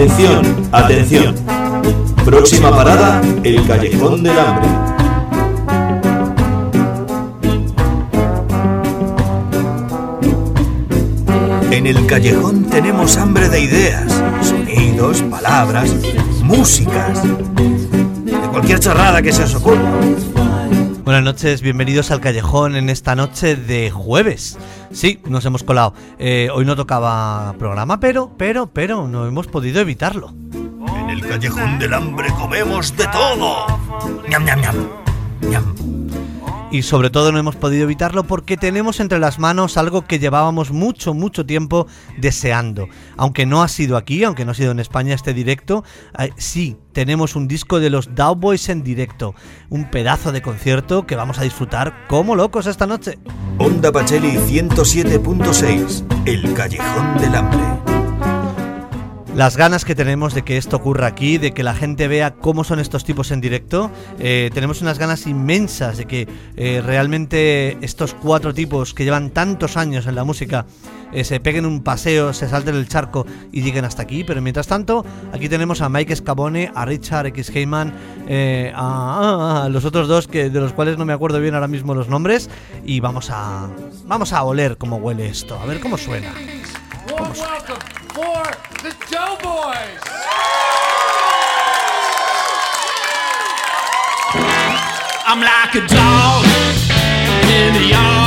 Atención, atención. Próxima parada, el Callejón del Hambre. En el callejón tenemos hambre de ideas, sonidos, palabras, músicas, de cualquier chorrada que se os ocurra. Buenas noches, bienvenidos al Callejón en esta noche de jueves. Sí, nos hemos colado. Eh, hoy no tocaba programa, pero, pero, pero, no hemos podido evitarlo. En el Callejón del Hambre comemos de todo. Ñam, ñam, ñam. Ñam. Y sobre todo no hemos podido evitarlo porque tenemos entre las manos algo que llevábamos mucho, mucho tiempo deseando. Aunque no ha sido aquí, aunque no ha sido en España este directo, eh, sí, tenemos un disco de los Dowboys en directo. Un pedazo de concierto que vamos a disfrutar como locos esta noche. Onda Pacheli 107.6. El Callejón del Hambre. Las ganas que tenemos de que esto ocurra aquí, de que la gente vea cómo son estos tipos en directo, eh, tenemos unas ganas inmensas de que eh, realmente estos cuatro tipos que llevan tantos años en la música eh, se peguen un paseo, se salten el charco y lleguen hasta aquí. Pero mientras tanto, aquí tenemos a Mike Scabone, a Richard X. Heyman, a, los otros dos que, de los cuales no me acuerdo bien ahora mismo los nombres. Y vamos a, vamos a oler cómo huele esto, a ver cómo suena. For the Doughboys. I'm like a dog in the yard.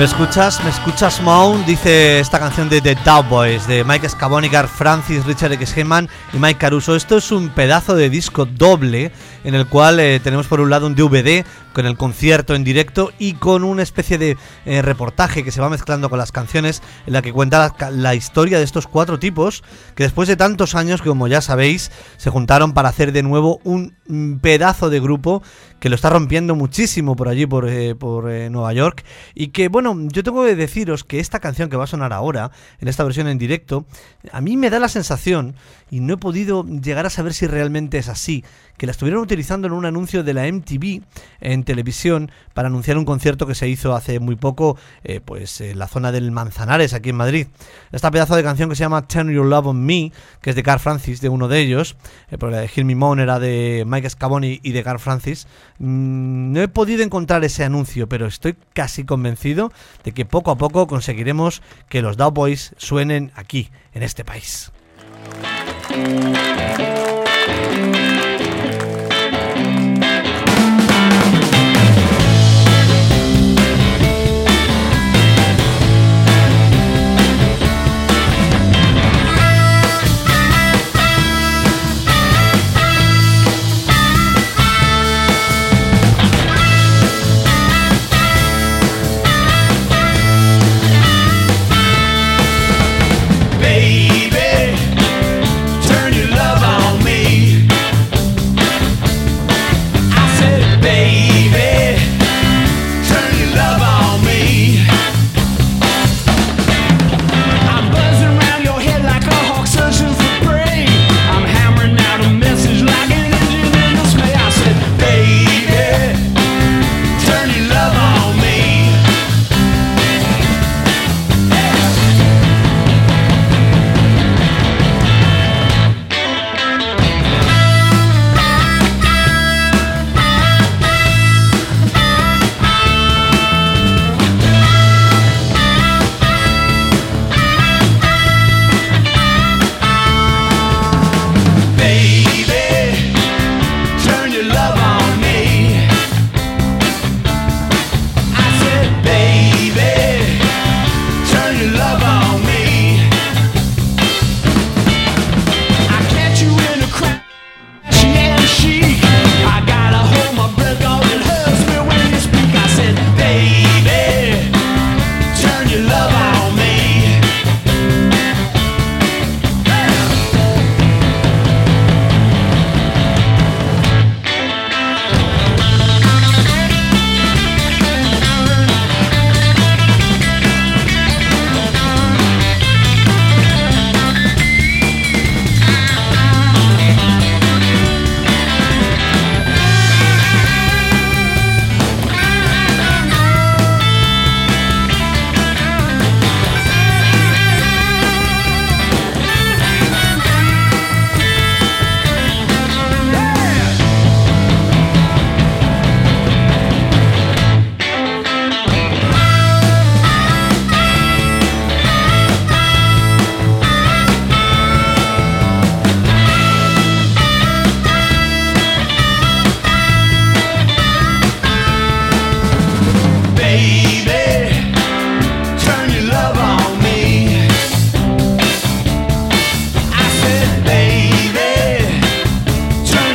¿Me escuchas? ¿Me escuchas, Mound? Dice esta canción de The Boys de Mike Scavone, Francis, Richard X. Heyman y Mike Caruso. Esto es un pedazo de disco doble en el cual eh, tenemos por un lado un DVD con el concierto en directo y con una especie de eh, reportaje que se va mezclando con las canciones en la que cuenta la, historia de estos cuatro tipos que después de tantos años, como ya sabéis, se juntaron para hacer de nuevo un mm, pedazo de grupo que lo está rompiendo muchísimo por allí, por, eh, eh, Nueva York. Y que, bueno, yo tengo que deciros que esta canción que va a sonar ahora, en esta versión en directo, a mí me da la sensación, y no he podido llegar a saber si realmente es así, que la estuvieron utilizando en un anuncio de la MTV en televisión para anunciar un concierto que se hizo hace muy poco, eh, pues en la zona del Manzanares, aquí en Madrid. Esta pedazo de canción que se llama Turn Your Love on Me, que es de Carl Francis, de uno de ellos, eh, porque la de Hear Me Moan era de Mike Scavone y de Carl Francis. Mm, no he podido encontrar ese anuncio, pero estoy casi convencido de que poco a poco conseguiremos que los Boys suenen aquí, en este país.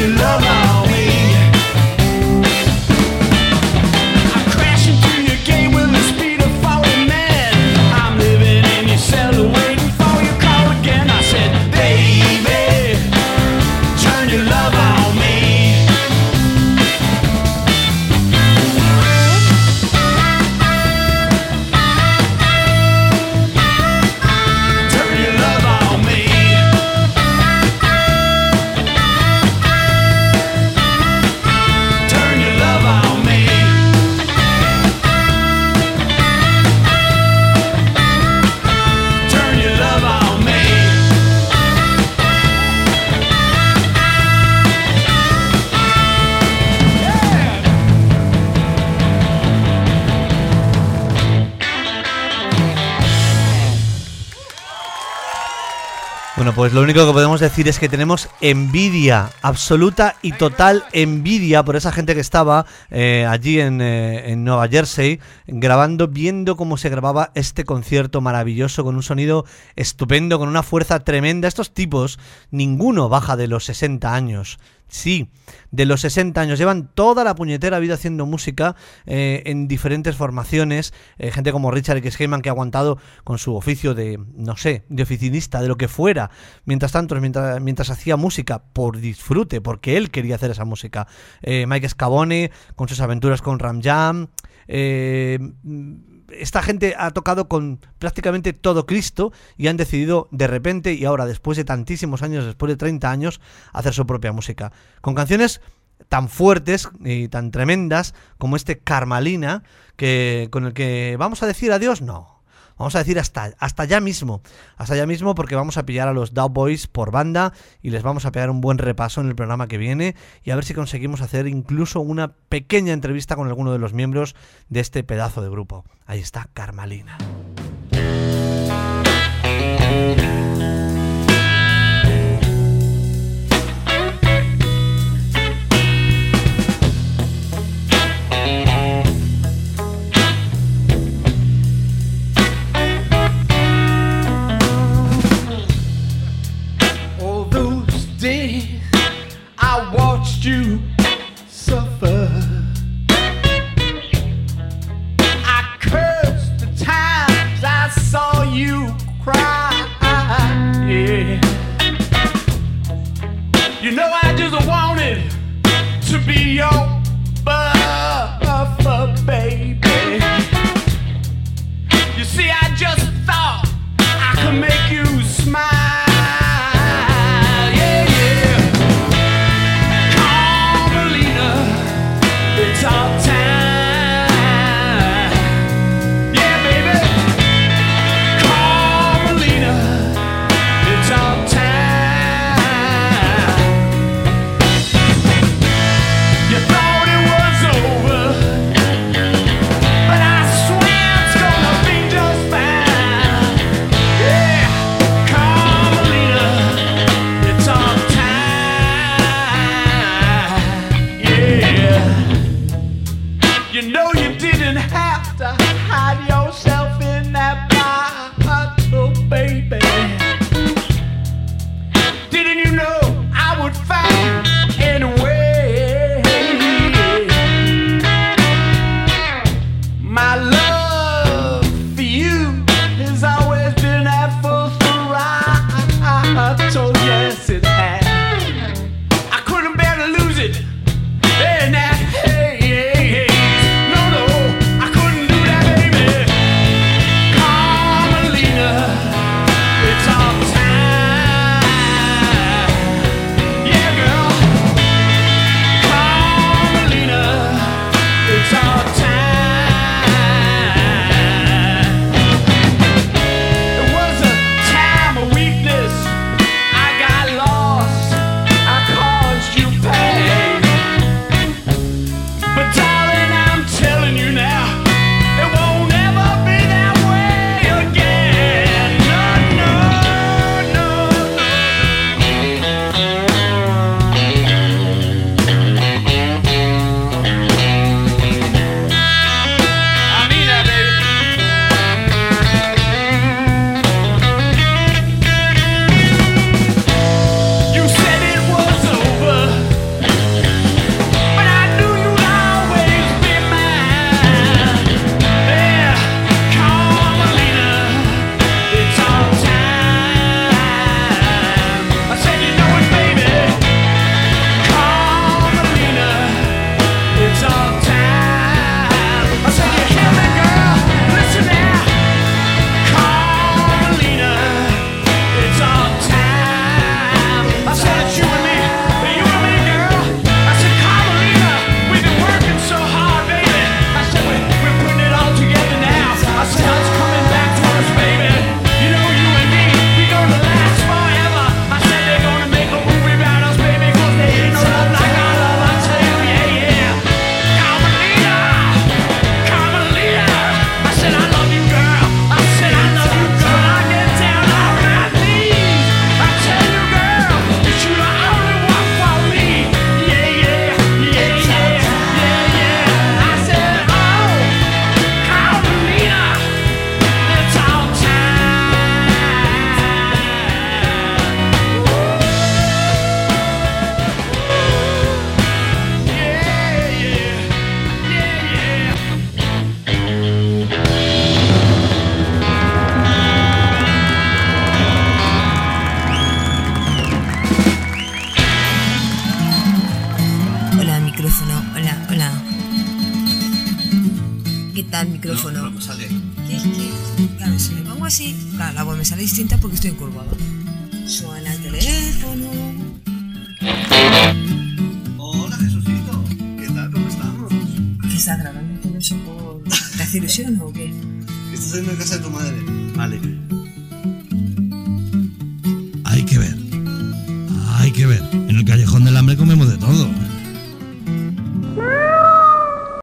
you love me. Pues lo único que podemos decir es que tenemos envidia, absoluta y total envidia por esa gente que estaba eh, allí en, eh, en Nueva Jersey grabando, viendo cómo se grababa este concierto maravilloso con un sonido estupendo, con una fuerza tremenda. Estos tipos, ninguno baja de los 60 años. Sí, de los 60 años. Llevan toda la puñetera vida haciendo música eh, en diferentes formaciones. Eh, gente como Richard X. Heyman que ha aguantado con su oficio de, no sé, de oficinista, de lo que fuera. Mientras tanto, mientras, mientras hacía música por disfrute, porque él quería hacer esa música. Eh, Mike Scabone con sus aventuras con Ram Jam. Eh, esta gente ha tocado con prácticamente todo Cristo y han decidido de repente y ahora después de tantísimos años, después de 30 años, hacer su propia música. Con canciones tan fuertes y tan tremendas como este Carmalina, que con el que vamos a decir adiós, no. Vamos a decir hasta, hasta allá mismo. Hasta allá mismo porque vamos a pillar a los Dow Boys por banda y les vamos a pegar un buen repaso en el programa que viene y a ver si conseguimos hacer incluso una pequeña entrevista con alguno de los miembros de este pedazo de grupo. Ahí está Carmalina. You suffer. I cursed the times I saw you cry. Yeah. You know I just wanted to be your el micrófono. No, no sale. Claro, si me pongo así, claro, la voz me sale distinta porque estoy encorvado. Suena el teléfono. Hola Jesucito, ¿qué tal? ¿Cómo estamos? ¿Qué está grabando todo eso por... ¿Te hace ilusión o qué? Estás en casa de tu madre. Vale.